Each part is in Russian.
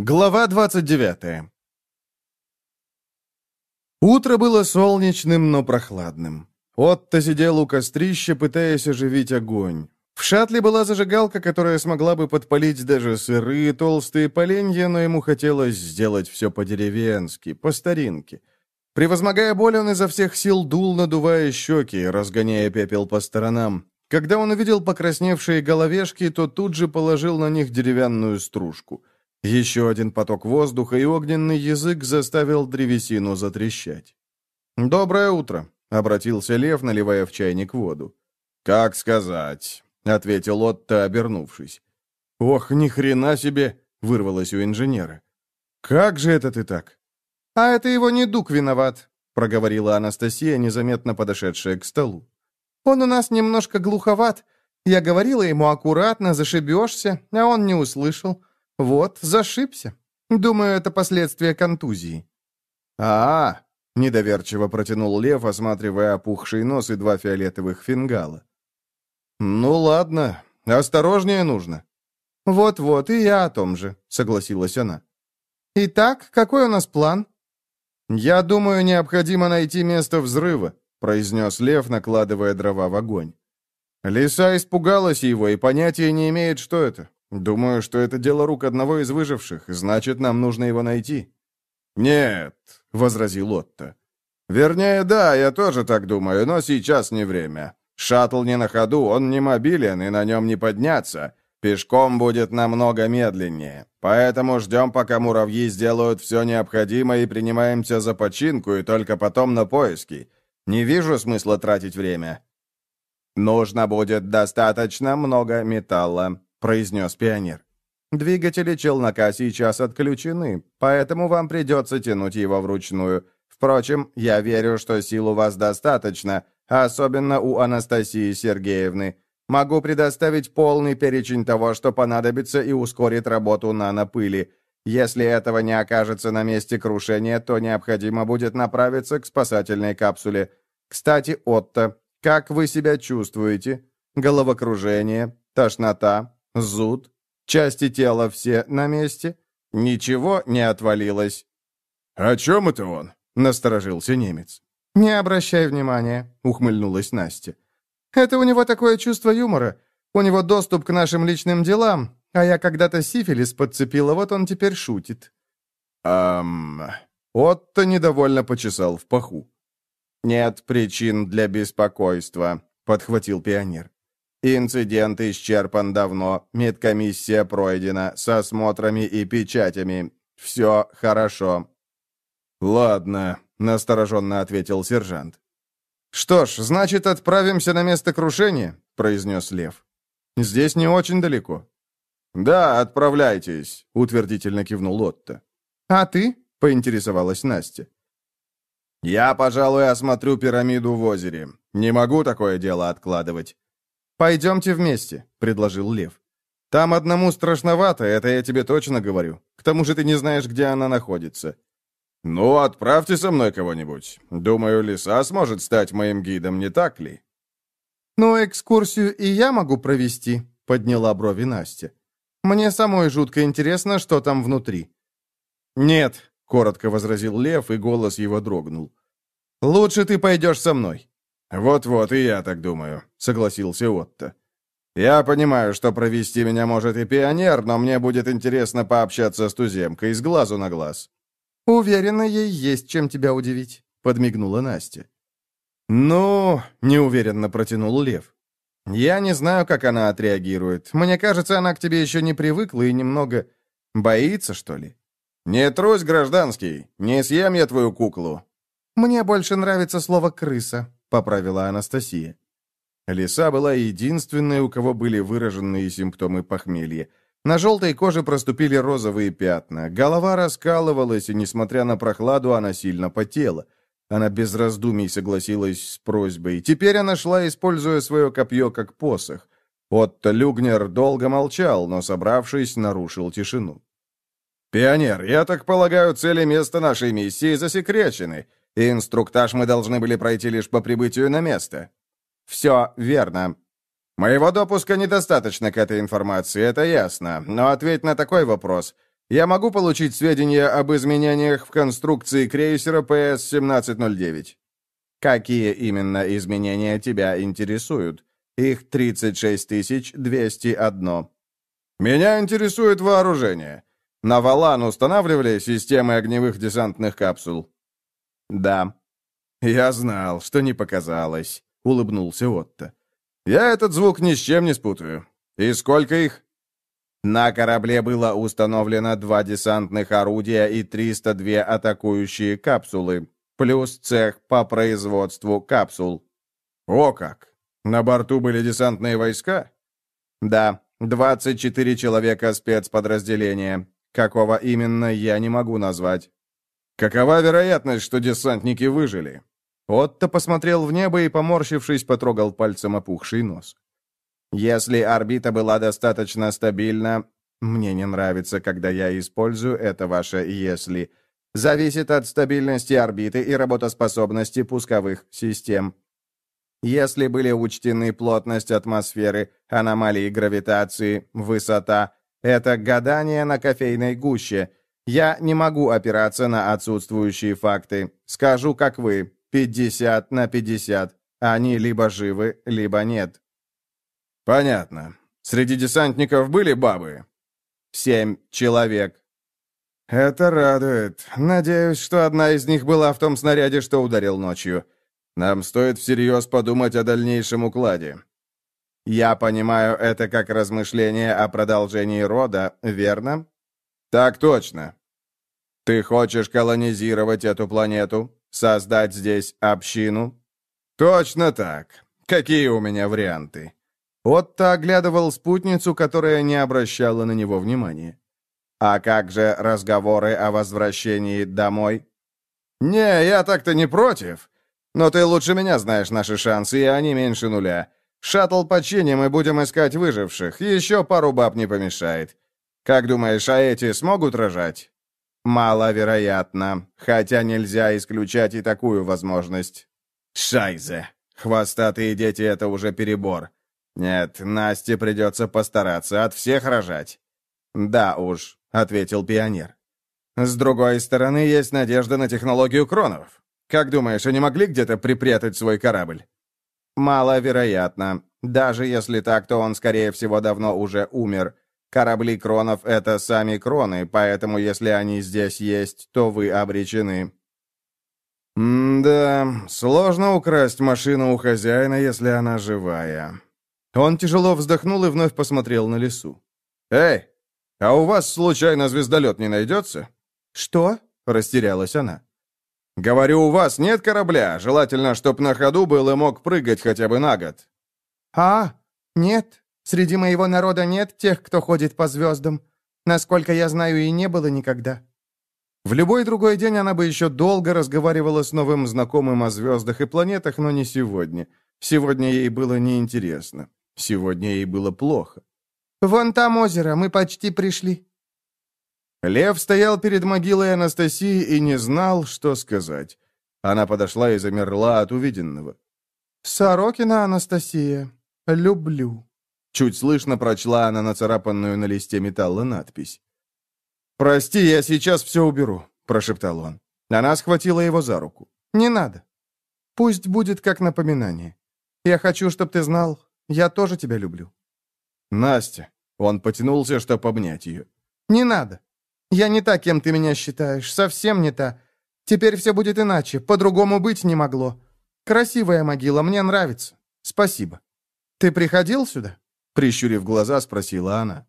Глава 29 Утро было солнечным, но прохладным. Отто сидел у кострища, пытаясь оживить огонь. В шатле была зажигалка, которая смогла бы подпалить даже сырые толстые поленья, но ему хотелось сделать все по-деревенски, по старинке. Превозмогая боль, он изо всех сил дул, надувая щеки, разгоняя пепел по сторонам. Когда он увидел покрасневшие головешки, то тут же положил на них деревянную стружку — еще один поток воздуха, и огненный язык заставил древесину затрещать. «Доброе утро», — обратился Лев, наливая в чайник воду. «Как сказать», — ответил Отто, обернувшись. «Ох, ни хрена себе!» — вырвалось у инженера. «Как же это ты так?» «А это его недуг виноват», — проговорила Анастасия, незаметно подошедшая к столу. «Он у нас немножко глуховат. Я говорила ему аккуратно, зашибешься, а он не услышал. «Вот, зашибся. Думаю, это последствия контузии». «А-а!» — недоверчиво протянул Лев, осматривая опухший нос и два фиолетовых фингала. «Ну ладно, осторожнее нужно». «Вот-вот, и я о том же», — согласилась она. «Итак, какой у нас план?» «Я думаю, необходимо найти место взрыва», — произнес Лев, накладывая дрова в огонь. Лиса испугалась его и понятия не имеет, что это. Думаю, что это дело рук одного из выживших, значит, нам нужно его найти». «Нет», — возразил Отто. «Вернее, да, я тоже так думаю, но сейчас не время. Шаттл не на ходу, он не мобилен, и на нем не подняться. Пешком будет намного медленнее. Поэтому ждем, пока муравьи сделают все необходимое и принимаемся за починку, и только потом на поиски. Не вижу смысла тратить время». «Нужно будет достаточно много металла», — произнес пионер. «Двигатели челнока сейчас отключены, поэтому вам придется тянуть его вручную. Впрочем, я верю, что сил у вас достаточно, особенно у Анастасии Сергеевны. Могу предоставить полный перечень того, что понадобится и ускорит работу нанопыли. Если этого не окажется на месте крушения, то необходимо будет направиться к спасательной капсуле. Кстати, Отто, как вы себя чувствуете? Головокружение, тошнота, Зуд? Части тела все на месте? Ничего не отвалилось?» «О чем это он?» — насторожился немец. «Не обращай внимания», — ухмыльнулась Настя. «Это у него такое чувство юмора. У него доступ к нашим личным делам, а я когда-то сифилис подцепила, вот он теперь шутит». «Ам...» Отто недовольно почесал в паху. «Нет причин для беспокойства», — подхватил пионер. Инцидент исчерпан давно, медкомиссия пройдена, с осмотрами и печатями. Все хорошо». «Ладно», — настороженно ответил сержант. «Что ж, значит, отправимся на место крушения», — произнес Лев. «Здесь не очень далеко». «Да, отправляйтесь», — утвердительно кивнул Отто. «А ты?» — поинтересовалась Настя. «Я, пожалуй, осмотрю пирамиду в озере. Не могу такое дело откладывать. «Пойдемте вместе», — предложил Лев. «Там одному страшновато, это я тебе точно говорю. К тому же ты не знаешь, где она находится». «Ну, отправьте со мной кого-нибудь. Думаю, лиса сможет стать моим гидом, не так ли?» «Ну, экскурсию и я могу провести», — подняла брови Настя. «Мне самой жутко интересно, что там внутри». «Нет», — коротко возразил Лев, и голос его дрогнул. «Лучше ты пойдешь со мной». «Вот-вот, и я так думаю», — согласился Отто. «Я понимаю, что провести меня может и пионер, но мне будет интересно пообщаться с туземкой с глазу на глаз». «Уверена, ей есть чем тебя удивить», — подмигнула Настя. «Ну...» — неуверенно протянул Лев. «Я не знаю, как она отреагирует. Мне кажется, она к тебе еще не привыкла и немного боится, что ли». «Не трусь, гражданский, не съем я твою куклу». «Мне больше нравится слово «крыса», — поправила Анастасия. Лиса была единственной, у кого были выраженные симптомы похмелья. На желтой коже проступили розовые пятна, голова раскалывалась, и, несмотря на прохладу, она сильно потела. Она без раздумий согласилась с просьбой. Теперь она шла, используя свое копье как посох. Отто Люгнер долго молчал, но, собравшись, нарушил тишину. «Пионер, я так полагаю, цели места нашей миссии засекречены. И инструктаж мы должны были пройти лишь по прибытию на место. Все верно. Моего допуска недостаточно к этой информации, это ясно. Но ответь на такой вопрос. Я могу получить сведения об изменениях в конструкции крейсера ПС-1709?» «Какие именно изменения тебя интересуют?» Их 36 201. Меня интересует вооружение. На Валан устанавливали системы огневых десантных капсул? Да. Я знал, что не показалось, улыбнулся Отто. Я этот звук ни с чем не спутаю. И сколько их? На корабле было установлено два десантных орудия и 302 атакующие капсулы, плюс цех по производству капсул. О как! На борту были десантные войска? Да, 24 человека спецподразделения. Какого именно, я не могу назвать. Какова вероятность, что десантники выжили? Отто посмотрел в небо и, поморщившись, потрогал пальцем опухший нос. Если орбита была достаточно стабильна, мне не нравится, когда я использую это ваше «если», зависит от стабильности орбиты и работоспособности пусковых систем. Если были учтены плотность атмосферы, аномалии гравитации, высота, это гадание на кофейной гуще. Я не могу опираться на отсутствующие факты. Скажу, как вы, 50 на 50. Они либо живы, либо нет. Понятно. Среди десантников были бабы? Семь человек. Это радует. Надеюсь, что одна из них была в том снаряде, что ударил ночью. Нам стоит всерьез подумать о дальнейшем укладе. Я понимаю это как размышление о продолжении рода, верно? Так точно. Ты хочешь колонизировать эту планету? Создать здесь общину? Точно так. Какие у меня варианты? Отто оглядывал спутницу, которая не обращала на него внимания. А как же разговоры о возвращении домой? Не, я так-то не против. Но ты лучше меня знаешь наши шансы, и они меньше нуля. Шаттл починим и будем искать выживших. Еще пару баб не помешает. Как думаешь, а эти смогут рожать? Маловероятно, хотя нельзя исключать и такую возможность. Шайзе. Хвостатые дети — это уже перебор. Нет, Насте придется постараться от всех рожать. Да уж, — ответил пионер. С другой стороны, есть надежда на технологию кронов. Как думаешь, они могли где-то припрятать свой корабль? Маловероятно. Даже если так, то он, скорее всего, давно уже умер. Корабли кронов — это сами кроны, поэтому если они здесь есть, то вы обречены. «Да, сложно украсть машину у хозяина, если она живая». Он тяжело вздохнул и вновь посмотрел на лесу. «Эй, а у вас, случайно, звездолет не найдется?» «Что?» — растерялась она. «Говорю, у вас нет корабля. Желательно, чтоб на ходу был и мог прыгать хотя бы на год». «А, нет. Среди моего народа нет тех, кто ходит по звездам. Насколько я знаю, и не было никогда». В любой другой день она бы еще долго разговаривала с новым знакомым о звездах и планетах, но не сегодня. Сегодня ей было неинтересно. Сегодня ей было плохо. «Вон там озеро, мы почти пришли». Лев стоял перед могилой Анастасии и не знал, что сказать. Она подошла и замерла от увиденного. «Сорокина Анастасия, люблю», — чуть слышно прочла она нацарапанную на листе металла надпись. «Прости, я сейчас все уберу», — прошептал он. Она схватила его за руку. «Не надо. Пусть будет как напоминание. Я хочу, чтобы ты знал, я тоже тебя люблю». «Настя», — он потянулся, чтобы обнять ее. «Не надо. Я не та, кем ты меня считаешь, совсем не та. Теперь все будет иначе, по-другому быть не могло. Красивая могила, мне нравится. Спасибо. Ты приходил сюда?» Прищурив глаза, спросила она.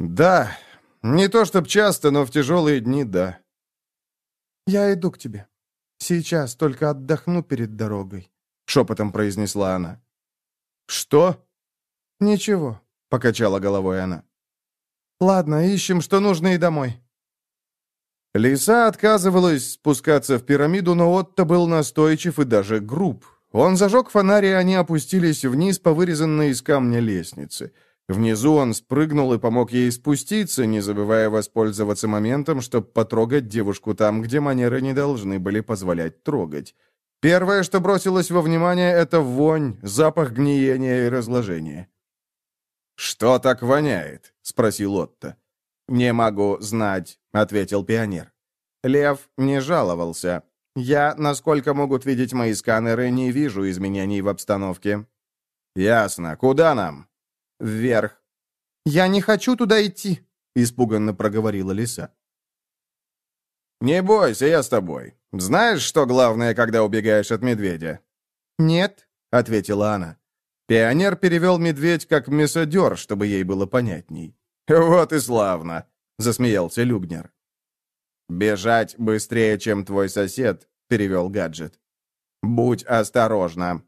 «Да, не то чтоб часто, но в тяжелые дни, да». «Я иду к тебе. Сейчас только отдохну перед дорогой», — шепотом произнесла она. «Что?» «Ничего», — покачала головой она. Ладно, ищем, что нужно, и домой». Лиса отказывалась спускаться в пирамиду, но Отто был настойчив и даже груб. Он зажег фонарь, и они опустились вниз по вырезанной из камня лестнице. Внизу он спрыгнул и помог ей спуститься, не забывая воспользоваться моментом, чтобы потрогать девушку там, где манеры не должны были позволять трогать. Первое, что бросилось во внимание, это вонь, запах гниения и разложения. «Что так воняет?» — спросил Отто. «Не могу знать», — ответил пионер. Лев не жаловался. «Я, насколько могут видеть мои сканеры, не вижу изменений в обстановке». «Ясно. Куда нам?» «Вверх». «Я не хочу туда идти», — испуганно проговорила лиса. «Не бойся, я с тобой. Знаешь, что главное, когда убегаешь от медведя?» «Нет», — ответила она. Пионер перевел медведь как мясодер, чтобы ей было понятней. «Вот и славно!» — засмеялся Люгнер. «Бежать быстрее, чем твой сосед», — перевел гаджет. «Будь осторожна».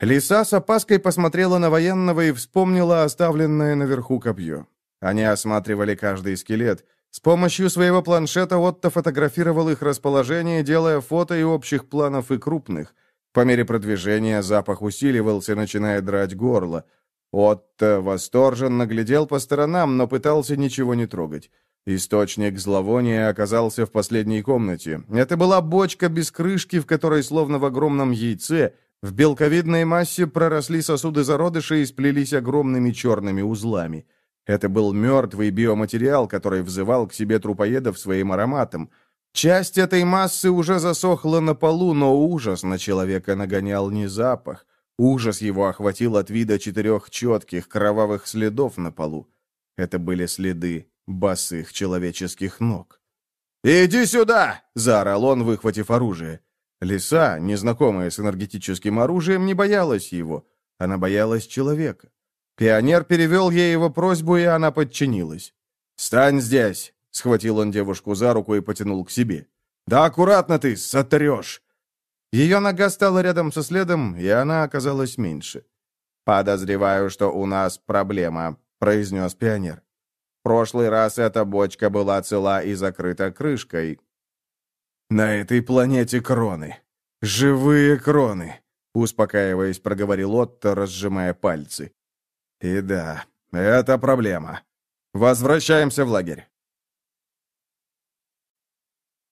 Лиса с опаской посмотрела на военного и вспомнила оставленное наверху копье. Они осматривали каждый скелет. С помощью своего планшета Отто фотографировал их расположение, делая фото и общих планов, и крупных. По мере продвижения запах усиливался, начиная драть горло. Отто восторженно глядел по сторонам, но пытался ничего не трогать. Источник зловония оказался в последней комнате. Это была бочка без крышки, в которой, словно в огромном яйце, в белковидной массе проросли сосуды зародыша и сплелись огромными черными узлами. Это был мертвый биоматериал, который взывал к себе трупоедов своим ароматом. Часть этой массы уже засохла на полу, но ужас на человека нагонял не запах. Ужас его охватил от вида четырех четких кровавых следов на полу. Это были следы босых человеческих ног. «Иди сюда!» — заорал он, выхватив оружие. Лиса, незнакомая с энергетическим оружием, не боялась его. Она боялась человека. Пионер перевел ей его просьбу, и она подчинилась. «Стань здесь!» — схватил он девушку за руку и потянул к себе. «Да аккуратно ты, сотрешь!» Ее нога стала рядом со следом, и она оказалась меньше. «Подозреваю, что у нас проблема», — произнес пионер. «В прошлый раз эта бочка была цела и закрыта крышкой». «На этой планете кроны. Живые кроны», — успокаиваясь, проговорил Отто, разжимая пальцы. «И да, это проблема. Возвращаемся в лагерь.